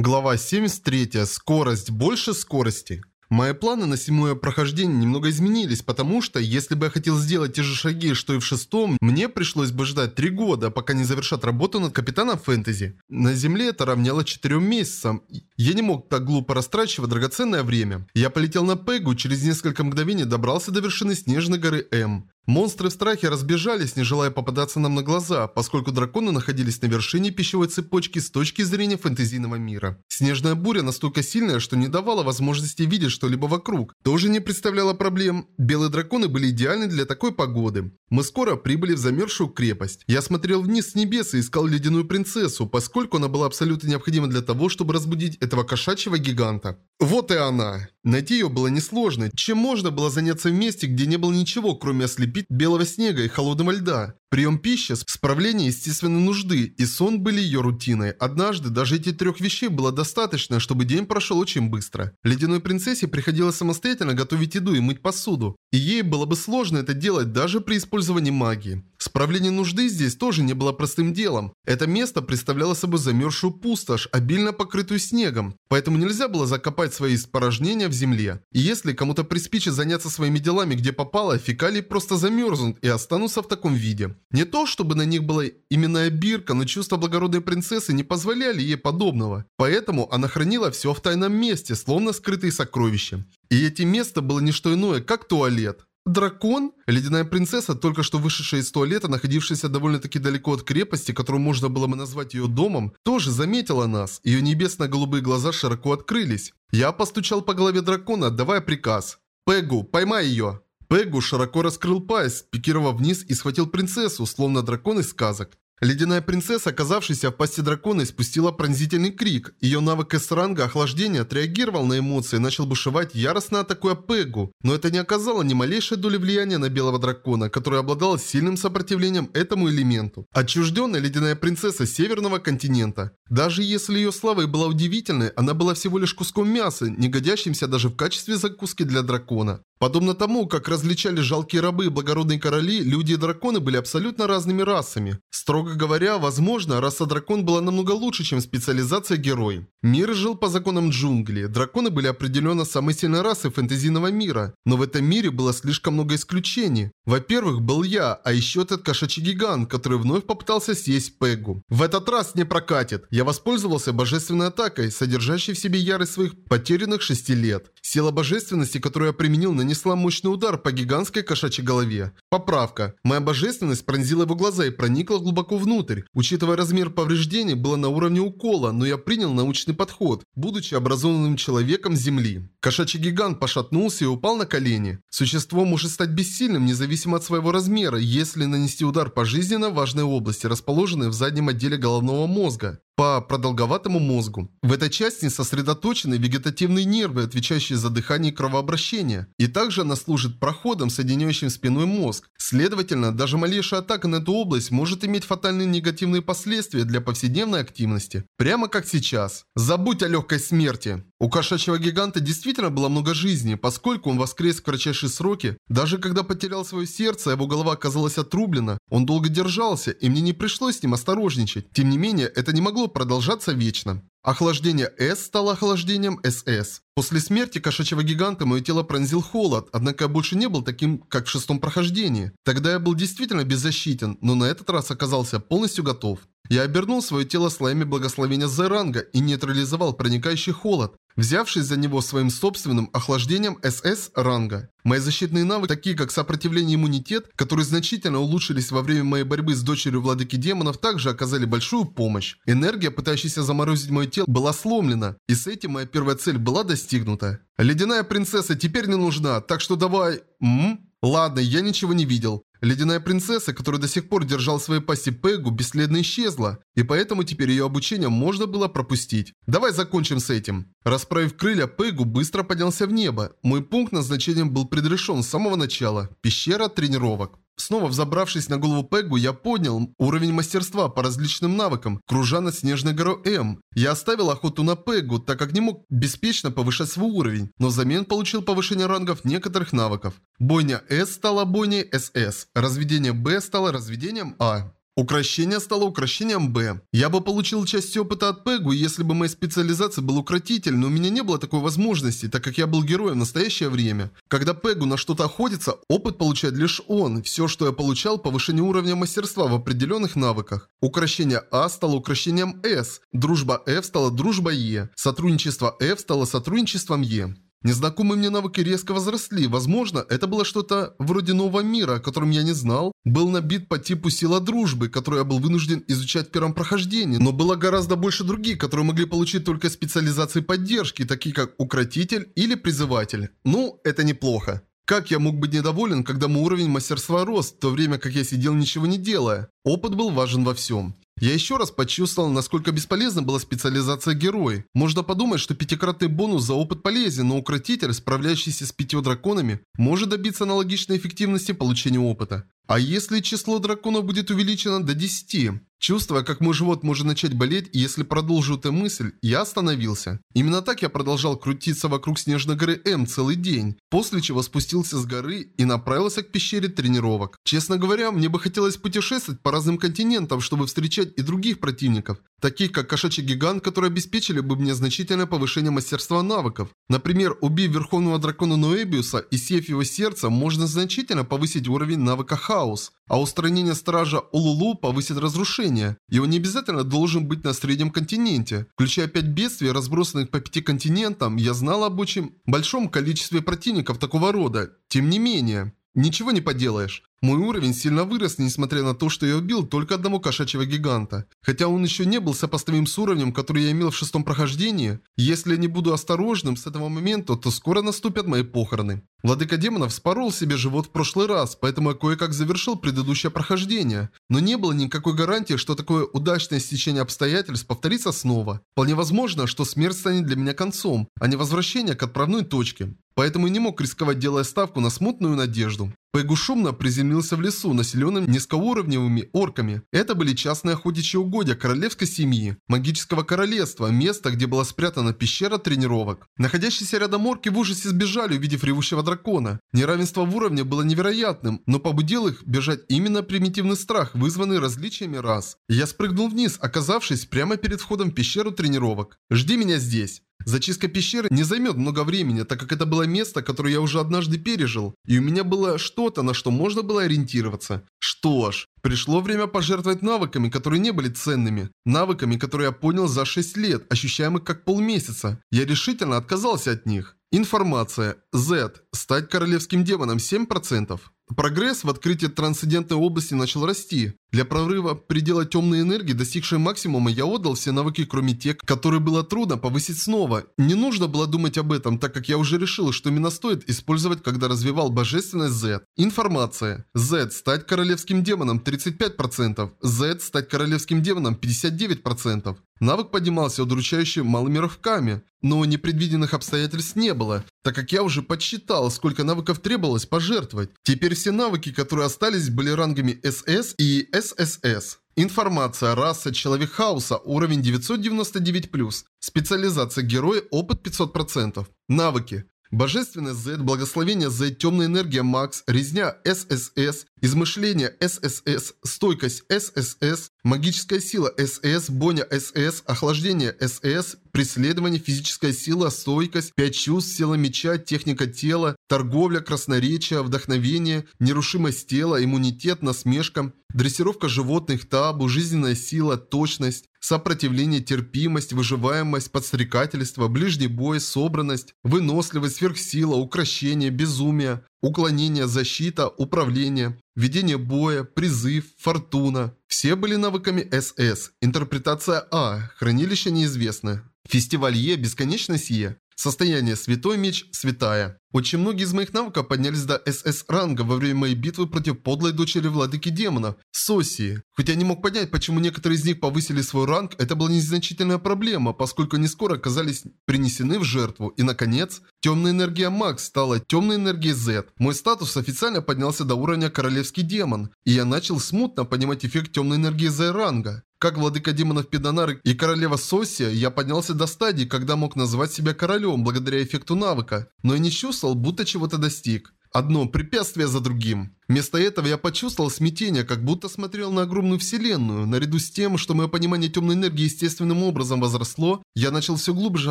Глава 73. Скорость. Больше скорости. Мои планы на седьмое прохождение немного изменились, потому что, если бы я хотел сделать те же шаги, что и в шестом, мне пришлось бы ждать три года, пока не завершат работу над Капитаном Фэнтези. На Земле это равняло четырем месяцам. Я не мог так глупо растрачивать драгоценное время. Я полетел на Пегу, через несколько мгновений добрался до вершины Снежной горы М. Монстры в страхе разбежались, не желая попадаться нам на глаза, поскольку драконы находились на вершине пищевой цепочки с точки зрения фэнтезийного мира. Снежная буря настолько сильная, что не давала возможности видеть что-либо вокруг. Тоже не представляла проблем. Белые драконы были идеальны для такой погоды. Мы скоро прибыли в замерзшую крепость. Я смотрел вниз с небес и искал ледяную принцессу, поскольку она была абсолютно необходима для того, чтобы разбудить этого кошачьего гиганта. Вот и она. Найти ее было несложно. Чем можно было заняться в месте, где не было ничего, кроме ослепить белого снега и холодного льда? Прием пищи, справление естественной нужды и сон были ее рутиной. Однажды даже этих трех вещей было достаточно, чтобы день прошел очень быстро. Ледяной принцессе приходилось самостоятельно готовить еду и мыть посуду. И ей было бы сложно это делать даже при использовании магии. Справление нужды здесь тоже не было простым делом. Это место представляло собой замерзшую пустошь, обильно покрытую снегом. Поэтому нельзя было закопать свои испорожнения в земле. И если кому-то приспичит заняться своими делами где попало, фекалии просто замерзнут и останутся в таком виде. Не то, чтобы на них была именная бирка, но чувства благородной принцессы не позволяли ей подобного. Поэтому она хранила все в тайном месте, словно скрытые сокровища. И эти место было не что иное, как туалет. Дракон? Ледяная принцесса, только что вышедшая из туалета, находившаяся довольно-таки далеко от крепости, которую можно было бы назвать ее домом, тоже заметила нас. Ее небесно-голубые глаза широко открылись. Я постучал по голове дракона, отдавая приказ. «Пегу, поймай ее!» Пегу широко раскрыл пасть, пикировав вниз и схватил принцессу, словно дракон из сказок. Ледяная принцесса, оказавшаяся в пасти дракона, испустила пронзительный крик. Ее навык S-ранга охлаждения отреагировал на эмоции и начал бушевать, яростно атакуя Пегу. Но это не оказало ни малейшей доли влияния на белого дракона, который обладал сильным сопротивлением этому элементу. Отчужденная ледяная принцесса северного континента. Даже если ее слава и была удивительной, она была всего лишь куском мяса, не годящимся даже в качестве закуски для дракона. Подобно тому, как различали жалкие рабы и благородные короли, люди и драконы были абсолютно разными расами. Строго говоря, возможно, раса дракон была намного лучше, чем специализация герой. Мир жил по законам джунглей. Драконы были определенно самой сильной расой фэнтезийного мира, но в этом мире было слишком много исключений. Во-первых, был я, а еще этот кошачий гигант, который вновь попытался съесть Пегу. В этот раз не прокатит. Я воспользовался божественной атакой, содержащей в себе ярость своих потерянных шести лет. Сила божественности, которую я применил на нанесла мощный удар по гигантской кошачьей голове. Поправка. Моя божественность пронзила его глаза и проникла глубоко внутрь. Учитывая размер повреждений, было на уровне укола, но я принял научный подход, будучи образованным человеком Земли. Кошачий гигант пошатнулся и упал на колени. Существо может стать бессильным, независимо от своего размера, если нанести удар по жизненно важной области, расположенной в заднем отделе головного мозга по продолговатому мозгу. В этой части сосредоточены вегетативные нервы, отвечающие за дыхание и кровообращение. И также она служит проходом, соединяющим спиной мозг. Следовательно, даже малейшая атака на эту область может иметь фатальные негативные последствия для повседневной активности. Прямо как сейчас. Забудь о легкой смерти. У кошачьего гиганта действительно было много жизни, поскольку он воскрес в кратчайшие сроки. Даже когда потерял свое сердце, его голова оказалась отрублена, он долго держался, и мне не пришлось с ним осторожничать. Тем не менее, это не могло продолжаться вечно. Охлаждение S стало охлаждением SS. После смерти кошачьего гиганта мое тело пронзил холод, однако я больше не был таким, как в шестом прохождении. Тогда я был действительно беззащитен, но на этот раз оказался полностью готов. Я обернул свое тело слоями благословения Зеранга и нейтрализовал проникающий холод, взявшись за него своим собственным охлаждением СС ранга. Мои защитные навыки, такие как сопротивление и иммунитет, которые значительно улучшились во время моей борьбы с дочерью владыки демонов, также оказали большую помощь. Энергия, пытающаяся заморозить мое тело, была сломлена, и с этим моя первая цель была достигнута. Ледяная принцесса теперь не нужна, так что давай... М? Ладно, я ничего не видел. Ледяная принцесса, которая до сих пор держал в своей пасти Пегу, бесследно исчезла, и поэтому теперь ее обучение можно было пропустить. Давай закончим с этим. Расправив крылья, Пегу быстро поднялся в небо. Мой пункт назначения был предрешен с самого начала. Пещера тренировок. Снова взобравшись на голову Пегу, я поднял уровень мастерства по различным навыкам, кружа над Снежной горой М. Я оставил охоту на Пегу, так как не мог беспечно повышать свой уровень, но взамен получил повышение рангов некоторых навыков. Бойня С стала бойней СС, разведение Б стало разведением А. Укращение стало укращением Б. Я бы получил часть опыта от Пегу, если бы моя специализация был укротитель, но у меня не было такой возможности, так как я был героем в настоящее время. Когда Пегу на что-то охотится, опыт получает лишь он. Все, что я получал, повышение уровня мастерства в определенных навыках. Укращение А стало укращением С. Дружба F стала дружбой Е. Сотрудничество F стало сотрудничеством Е. Незнакомые мне навыки резко возросли. Возможно, это было что-то вроде нового мира, о котором я не знал. Был набит по типу сила дружбы, которую я был вынужден изучать в первом прохождении. Но было гораздо больше других, которые могли получить только специализации поддержки, такие как укротитель или призыватель. Ну, это неплохо. Как я мог быть недоволен, когда мой уровень мастерства рос, в то время как я сидел ничего не делая? Опыт был важен во всем. Я еще раз почувствовал, насколько бесполезна была специализация герой. Можно подумать, что пятикратный бонус за опыт полезен, но укротитель, справляющийся с пятью драконами, может добиться аналогичной эффективности получения опыта. А если число драконов будет увеличено до 10? Чувствуя, как мой живот может начать болеть, если продолжу эту мысль, я остановился. Именно так я продолжал крутиться вокруг Снежной горы М целый день, после чего спустился с горы и направился к пещере тренировок. Честно говоря, мне бы хотелось путешествовать по разным континентам, чтобы встречать и других противников, таких как кошачий гигант, которые обеспечили бы мне значительное повышение мастерства навыков. Например, убив Верховного Дракона Ноэбиуса и съев его сердце, можно значительно повысить уровень навыка Хаос. А устранение Стража Улулу повысит разрушение. Он не обязательно должен быть на среднем континенте. Включая пять бедствий, разбросанных по пяти континентам, я знал об очень большом количестве противников такого рода. Тем не менее, ничего не поделаешь. Мой уровень сильно вырос, несмотря на то, что я убил только одного кошачьего гиганта. Хотя он еще не был сопоставим с уровнем, который я имел в шестом прохождении, если я не буду осторожным с этого момента, то скоро наступят мои похороны. Владыка демонов спорол себе живот в прошлый раз, поэтому я кое-как завершил предыдущее прохождение. Но не было никакой гарантии, что такое удачное стечение обстоятельств повторится снова. Вполне возможно, что смерть станет для меня концом, а не возвращение к отправной точке. Поэтому и не мог рисковать, делая ставку на смутную надежду. Пегу шумно приземлился в лесу, населенным низкоуровневыми орками. Это были частные охотничьи угодья королевской семьи, магического королевства, место, где была спрятана пещера тренировок. Находящиеся рядом орки в ужасе сбежали, увидев ревущего дракона. Неравенство в уровне было невероятным, но побудил их бежать именно примитивный страх, вызванный различиями рас. Я спрыгнул вниз, оказавшись прямо перед входом в пещеру тренировок. «Жди меня здесь». Зачистка пещеры не займет много времени, так как это было место, которое я уже однажды пережил, и у меня было что-то, на что можно было ориентироваться. Что ж, пришло время пожертвовать навыками, которые не были ценными. Навыками, которые я понял за 6 лет, ощущаемых как полмесяца. Я решительно отказался от них. Информация. Z. Стать королевским демоном 7%. Прогресс в открытии трансцендентной области начал расти. Для прорыва предела темной энергии, достигшей максимума, я отдал все навыки, кроме тех, которые было трудно повысить снова. Не нужно было думать об этом, так как я уже решил, что именно стоит использовать, когда развивал божественность Z. Информация. Z. Стать королевским демоном 35%. Z. Стать королевским демоном 59%. Навык поднимался удручающе малыми рывками, но непредвиденных обстоятельств не было, так как я уже подсчитал, сколько навыков требовалось пожертвовать. Теперь все навыки, которые остались, были рангами СС и ССС. Информация, раса, человек хаоса, уровень 999+. Специализация герой, опыт 500%. Навыки. Божественный Z, благословение Z, темная энергия Макс, резня ССС, измышление ССС, стойкость ССС, магическая сила СС, боня СС, охлаждение СС, преследование, физическая сила, стойкость, пять чувств, сила меча, техника тела, торговля, красноречие, вдохновение, нерушимость тела, иммунитет, насмешка, дрессировка животных, табу, жизненная сила, точность, Сопротивление, терпимость, выживаемость, подстрекательство, ближний бой, собранность, выносливость, сверхсила, укращение, безумие, уклонение, защита, управление, ведение боя, призыв, фортуна. Все были навыками СС. Интерпретация А. Хранилище неизвестно. Е. Бесконечность Е. Состояние Святой Меч Святая. Очень многие из моих навыков поднялись до СС ранга во время моей битвы против подлой дочери владыки демонов, Сосии. Хотя я не мог понять, почему некоторые из них повысили свой ранг, это была незначительная проблема, поскольку они скоро оказались принесены в жертву. И наконец, темная энергия Макс стала темной энергией Z. Мой статус официально поднялся до уровня королевский демон, и я начал смутно понимать эффект темной энергии Z ранга. Как владыка демонов Педанары и королева Сосия, я поднялся до стадии, когда мог назвать себя королем благодаря эффекту навыка, но я не чувствовал, будто чего-то достиг. Одно препятствие за другим. Вместо этого я почувствовал смятение, как будто смотрел на огромную вселенную. Наряду с тем, что мое понимание темной энергии естественным образом возросло, я начал все глубже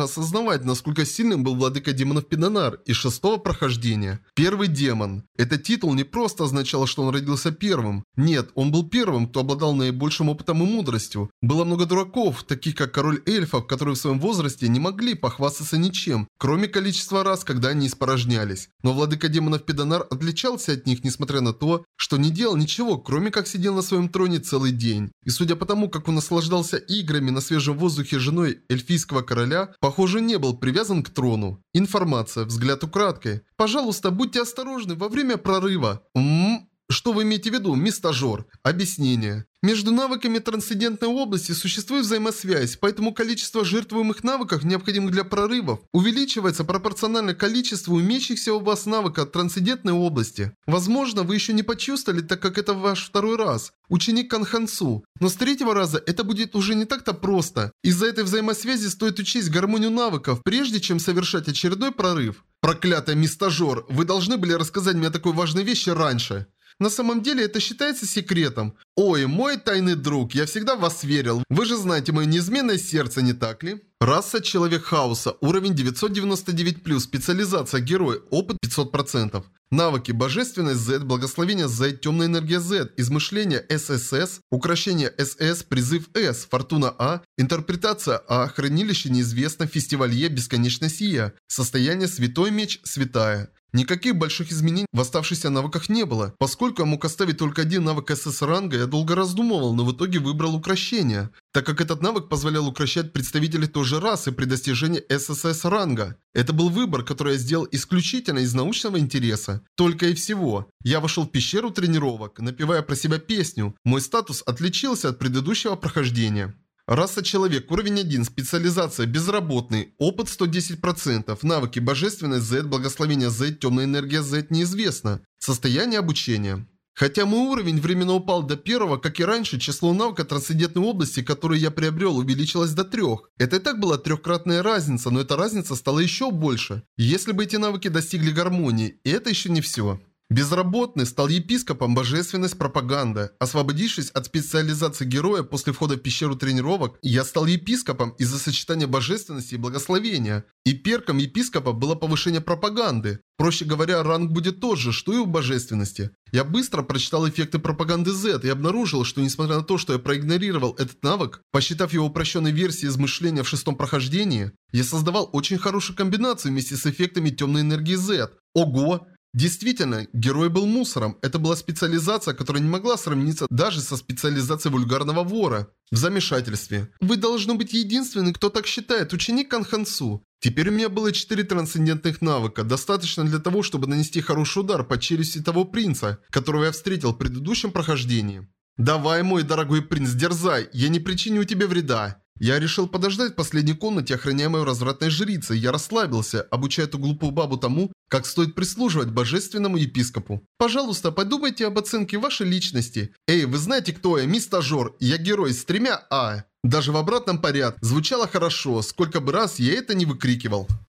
осознавать, насколько сильным был владыка демонов Пидонар из шестого прохождения. Первый демон. Этот титул не просто означал, что он родился первым. Нет, он был первым, кто обладал наибольшим опытом и мудростью. Было много дураков, таких как король эльфов, которые в своем возрасте не могли похвастаться ничем, кроме количества раз, когда они испорожнялись. Но владыка демонов Пидонар отличался от них, несмотря на на то, что не делал ничего, кроме как сидел на своем троне целый день. И судя по тому, как он наслаждался играми на свежем воздухе женой эльфийского короля, похоже не был привязан к трону. Информация, взгляд украдкой. Пожалуйста, будьте осторожны во время прорыва. Ммм, что вы имеете в виду, мистажер? Объяснение. Между навыками трансцендентной области существует взаимосвязь, поэтому количество жертвуемых навыков, необходимых для прорывов, увеличивается пропорционально количеству имеющихся у вас навыков трансцендентной области. Возможно, вы еще не почувствовали, так как это ваш второй раз, ученик Канхансу. Но с третьего раза это будет уже не так-то просто. Из-за этой взаимосвязи стоит учесть гармонию навыков, прежде чем совершать очередной прорыв. Проклятый мистажер, вы должны были рассказать мне такой важной вещи раньше. На самом деле это считается секретом. Ой, мой тайный друг, я всегда в вас верил. Вы же знаете мое неизменное сердце, не так ли? Раса Человек Хаоса, уровень 999+, специализация Герой, опыт 500%. Навыки Божественность Z, Благословение Z, Темная энергия Z, Измышление ССС, Украшение СС, Призыв С, Фортуна А, Интерпретация А, Хранилище неизвестно, Фестивалье, Бесконечность Ия, Состояние Святой Меч, Святая. Никаких больших изменений в оставшихся навыках не было. Поскольку я мог оставить только один навык СС ранга, я долго раздумывал, но в итоге выбрал украшение, так как этот навык позволял укращать представителей той же расы при достижении ССС ранга. Это был выбор, который я сделал исключительно из научного интереса. Только и всего. Я вошел в пещеру тренировок, напевая про себя песню. Мой статус отличился от предыдущего прохождения. Раса человек, уровень 1, специализация, безработный, опыт 110%, навыки божественность Z, благословение Z, темная энергия Z неизвестно, состояние обучения. Хотя мой уровень временно упал до первого, как и раньше, число навыка трансцендентной области, которые я приобрел, увеличилось до трех. Это и так была трехкратная разница, но эта разница стала еще больше. Если бы эти навыки достигли гармонии, и это еще не все. Безработный стал епископом божественность пропаганда. Освободившись от специализации героя после входа в пещеру тренировок, я стал епископом из-за сочетания божественности и благословения. И перком епископа было повышение пропаганды. Проще говоря, ранг будет тот же, что и у божественности. Я быстро прочитал эффекты пропаганды Z и обнаружил, что несмотря на то, что я проигнорировал этот навык, посчитав его упрощенной версией измышления в шестом прохождении, я создавал очень хорошую комбинацию вместе с эффектами темной энергии Z. Ого! Действительно, герой был мусором. Это была специализация, которая не могла сравниться даже со специализацией вульгарного вора. В замешательстве. Вы должны быть единственный, кто так считает, ученик Канхансу. Теперь у меня было 4 трансцендентных навыка, достаточно для того, чтобы нанести хороший удар по челюсти того принца, которого я встретил в предыдущем прохождении. «Давай, мой дорогой принц, дерзай, я не причиню тебе вреда». Я решил подождать в последней комнате, охраняемой развратной жрицей. Я расслабился, обучая эту глупую бабу тому, как стоит прислуживать божественному епископу. Пожалуйста, подумайте об оценке вашей личности. Эй, вы знаете, кто я? Мистажер. Я герой с тремя А. Даже в обратном порядке. Звучало хорошо, сколько бы раз я это не выкрикивал.